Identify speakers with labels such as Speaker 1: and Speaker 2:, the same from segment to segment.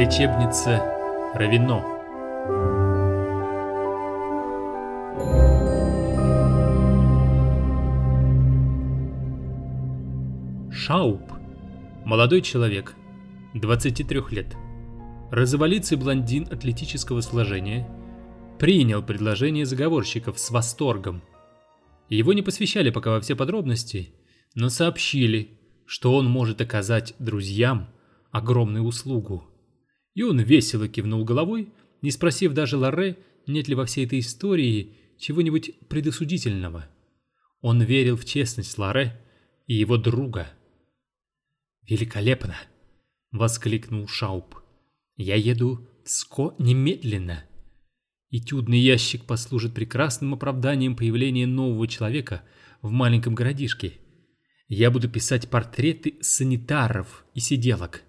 Speaker 1: Лечебница Равино. Шауп. Молодой человек, 23 лет. Розоволицый блондин атлетического сложения принял предложение заговорщиков с восторгом. Его не посвящали пока во все подробности, но сообщили, что он может оказать друзьям огромную услугу. И он весело кивнул головой, не спросив даже Лорре, нет ли во всей этой истории чего-нибудь предосудительного. Он верил в честность Лорре и его друга. «Великолепно!» — воскликнул Шауп. «Я еду в Ско немедленно!» Этюдный ящик послужит прекрасным оправданием появления нового человека в маленьком городишке. Я буду писать портреты санитаров и сиделок.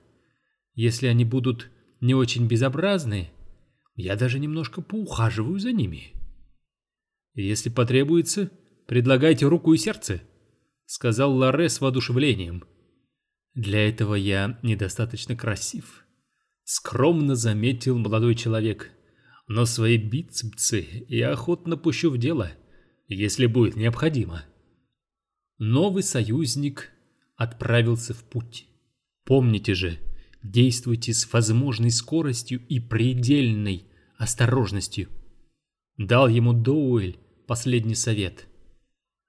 Speaker 1: Если они будут не очень безобразны, я даже немножко поухаживаю за ними. Если потребуется, предлагайте руку и сердце, сказал Ларе с воодушевлением. Для этого я недостаточно красив, скромно заметил молодой человек. Но свои бицепсы я охотно пущу в дело, если будет необходимо. Новый союзник отправился в путь. Помните же, Действуйте с возможной скоростью и предельной осторожностью. Дал ему Доуэль последний совет.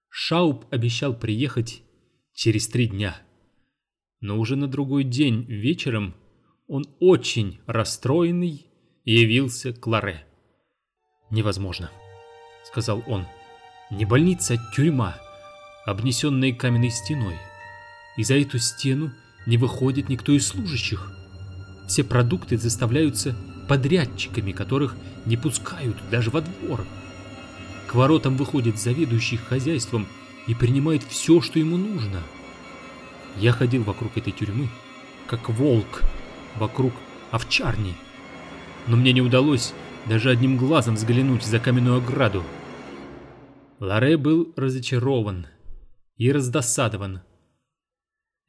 Speaker 1: Шауп обещал приехать через три дня. Но уже на другой день вечером он очень расстроенный явился к Ларе. «Невозможно», — сказал он. «Не больница, а тюрьма, обнесенная каменной стеной. И за эту стену не выходит никто из служащих. Все продукты заставляются подрядчиками, которых не пускают даже во двор. К воротам выходит заведующий хозяйством и принимает все, что ему нужно. Я ходил вокруг этой тюрьмы, как волк вокруг овчарни, но мне не удалось даже одним глазом взглянуть за каменную ограду. Ларе был разочарован и раздосадован.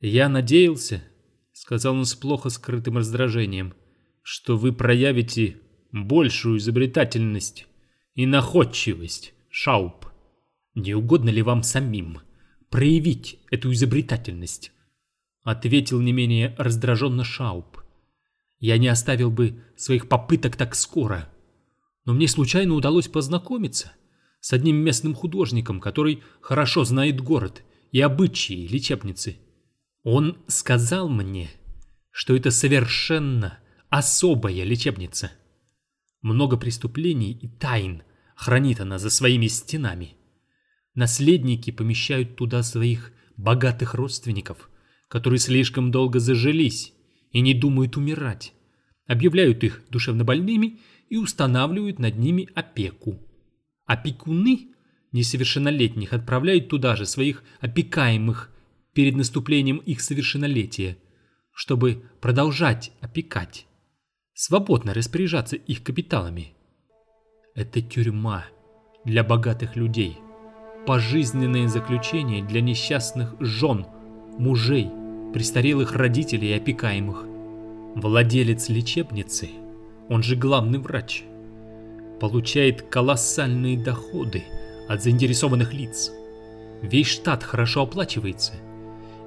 Speaker 1: «Я надеялся», — сказал он с плохо скрытым раздражением, «что вы проявите большую изобретательность и находчивость, Шауп. Не угодно ли вам самим проявить эту изобретательность?» Ответил не менее раздраженно Шауп. «Я не оставил бы своих попыток так скоро, но мне случайно удалось познакомиться» с одним местным художником, который хорошо знает город и обычаи лечебницы. Он сказал мне, что это совершенно особая лечебница. Много преступлений и тайн хранит она за своими стенами. Наследники помещают туда своих богатых родственников, которые слишком долго зажились и не думают умирать, объявляют их душевнобольными и устанавливают над ними опеку. Опекуны несовершеннолетних отправляют туда же своих опекаемых перед наступлением их совершеннолетия, чтобы продолжать опекать, свободно распоряжаться их капиталами. Это тюрьма для богатых людей, пожизненное заключение для несчастных жен, мужей, престарелых родителей и опекаемых. Владелец лечебницы, он же главный врач, получает колоссальные доходы от заинтересованных лиц. Весь штат хорошо оплачивается –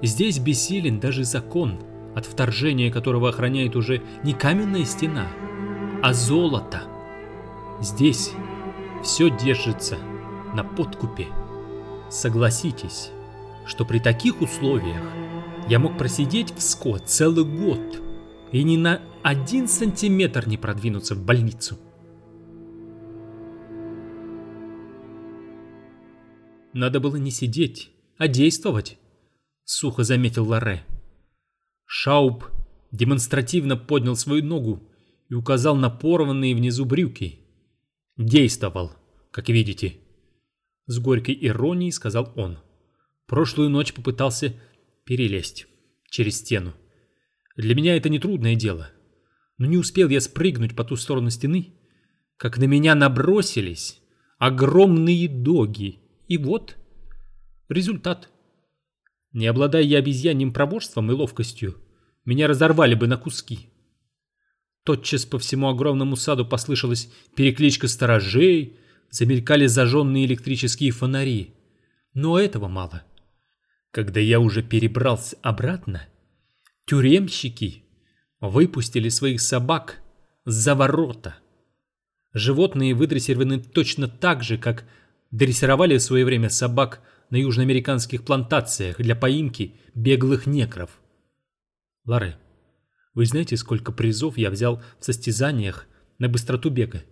Speaker 1: Здесь бессилен даже закон, от вторжения которого охраняет уже не каменная стена, а золото. Здесь все держится на подкупе. Согласитесь, что при таких условиях я мог просидеть в СКО целый год и ни на один сантиметр не продвинуться в больницу. Надо было не сидеть, а действовать сухо заметил Ларе. Шауп демонстративно поднял свою ногу и указал на порванные внизу брюки. Действовал, как видите. С горькой иронией сказал он. Прошлую ночь попытался перелезть через стену. Для меня это нетрудное дело. Но не успел я спрыгнуть по ту сторону стены, как на меня набросились огромные доги. И вот результат. Не обладая я обезьяньим проворством и ловкостью, меня разорвали бы на куски. Тотчас по всему огромному саду послышалась перекличка сторожей, замелькали зажженные электрические фонари. Но этого мало. Когда я уже перебрался обратно, тюремщики выпустили своих собак за ворота. Животные выдрессированы точно так же, как дрессировали в свое время собак на южноамериканских плантациях для поимки беглых некров. Ларе, вы знаете, сколько призов я взял в состязаниях на быстроту бега?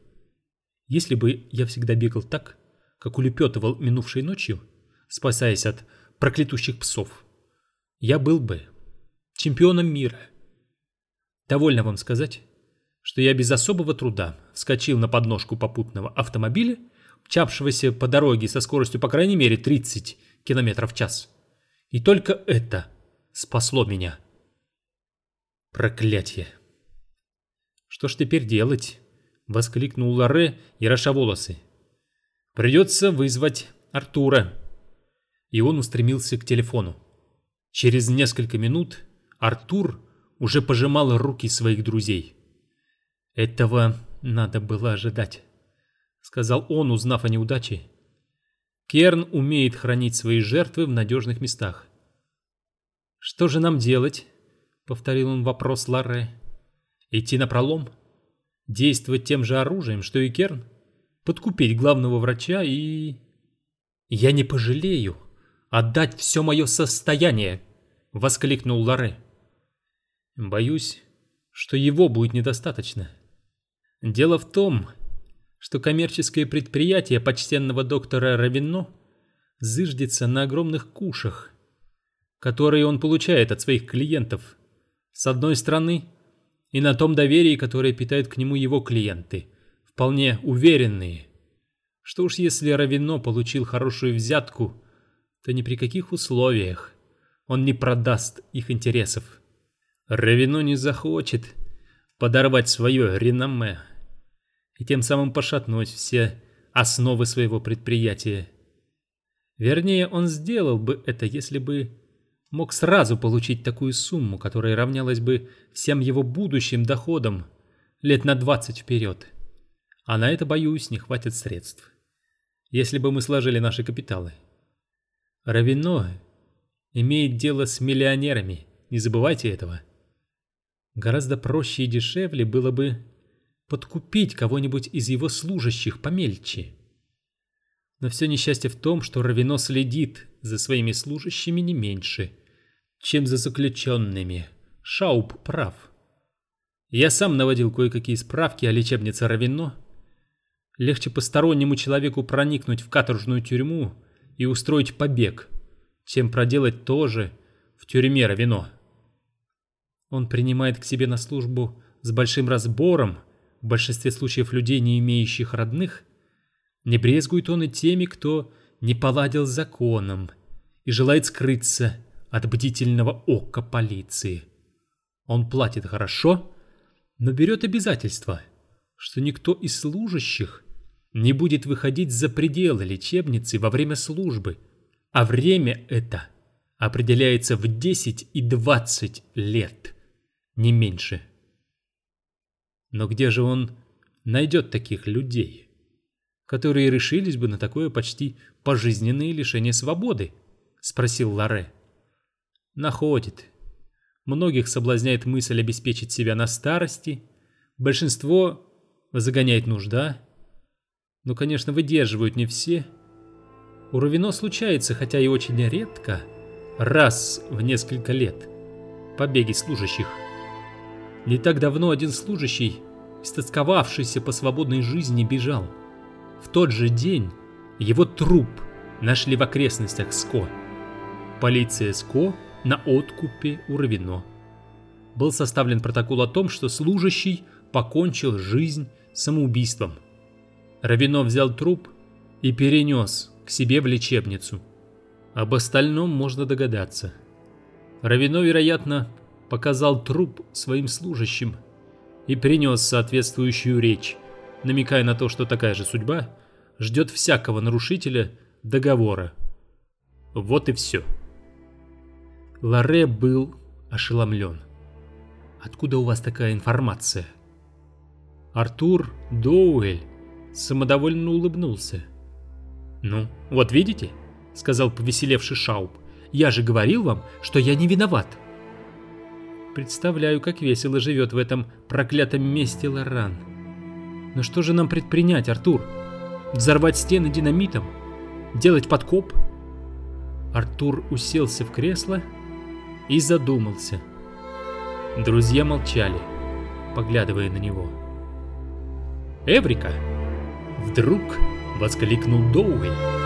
Speaker 1: Если бы я всегда бегал так, как улепетывал минувшей ночью, спасаясь от проклятущих псов, я был бы чемпионом мира. Довольно вам сказать, что я без особого труда вскочил на подножку попутного автомобиля, мчавшегося по дороге со скоростью по крайней мере 30 км в час. И только это спасло меня. Проклятье. Что ж теперь делать? Воскликнул Ларе, яроша волосы. Придется вызвать Артура. И он устремился к телефону. Через несколько минут Артур уже пожимал руки своих друзей. «Этого надо было ожидать», — сказал он, узнав о неудаче. Керн умеет хранить свои жертвы в надежных местах. «Что же нам делать?» — повторил он вопрос Ларре. «Идти на пролом? Действовать тем же оружием, что и Керн? Подкупить главного врача и...» «Я не пожалею отдать все мое состояние!» — воскликнул Ларре. «Боюсь, что его будет недостаточно. Дело в том, что коммерческое предприятие почтенного доктора Равино зыждется на огромных кушах, которые он получает от своих клиентов. С одной стороны, и на том доверии, которое питают к нему его клиенты, вполне уверенные. Что уж если Равино получил хорошую взятку, то ни при каких условиях он не продаст их интересов. Равино не захочет подорвать свое реноме и тем самым пошатнуть все основы своего предприятия. Вернее, он сделал бы это, если бы мог сразу получить такую сумму, которая равнялась бы всем его будущим доходам лет на 20 вперед. А на это, боюсь, не хватит средств. Если бы мы сложили наши капиталы. Равино имеет дело с миллионерами, не забывайте этого. Гораздо проще и дешевле было бы подкупить кого-нибудь из его служащих помельче. Но все несчастье в том, что Равино следит за своими служащими не меньше, чем за заключенными. Шауп прав. Я сам наводил кое-какие справки о лечебнице Равино. Легче постороннему человеку проникнуть в каторжную тюрьму и устроить побег, чем проделать то же в тюрьме Равино. Он принимает к себе на службу с большим разбором, в большинстве случаев людей, не имеющих родных, не брезгует он и теми, кто не поладил законом и желает скрыться от бдительного ока полиции. Он платит хорошо, но берет обязательство, что никто из служащих не будет выходить за пределы лечебницы во время службы, а время это определяется в 10 и 20 лет, не меньше. Но где же он найдет таких людей, которые решились бы на такое почти пожизненное лишение свободы? Спросил Ларе. Находит. Многих соблазняет мысль обеспечить себя на старости, большинство загоняет нужда. Но, конечно, выдерживают не все. У Равино случается, хотя и очень редко, раз в несколько лет, побеги служащих. Не так давно один служащий, истосковавшийся по свободной жизни, бежал. В тот же день его труп нашли в окрестностях СКО. Полиция СКО на откупе у Равино. Был составлен протокол о том, что служащий покончил жизнь самоубийством. Равино взял труп и перенес к себе в лечебницу. Об остальном можно догадаться. Равино, вероятно, показал труп своим служащим и принес соответствующую речь, намекая на то, что такая же судьба ждет всякого нарушителя договора. Вот и все. Ларе был ошеломлен. «Откуда у вас такая информация?» Артур Доуэль самодовольно улыбнулся. «Ну, вот видите?» — сказал повеселевший Шауп. «Я же говорил вам, что я не виноват». Представляю, как весело живет в этом проклятом месте Лоран. Но что же нам предпринять, Артур? Взорвать стены динамитом? Делать подкоп? Артур уселся в кресло и задумался. Друзья молчали, поглядывая на него. «Эврика!» Вдруг воскликнул Доуэль.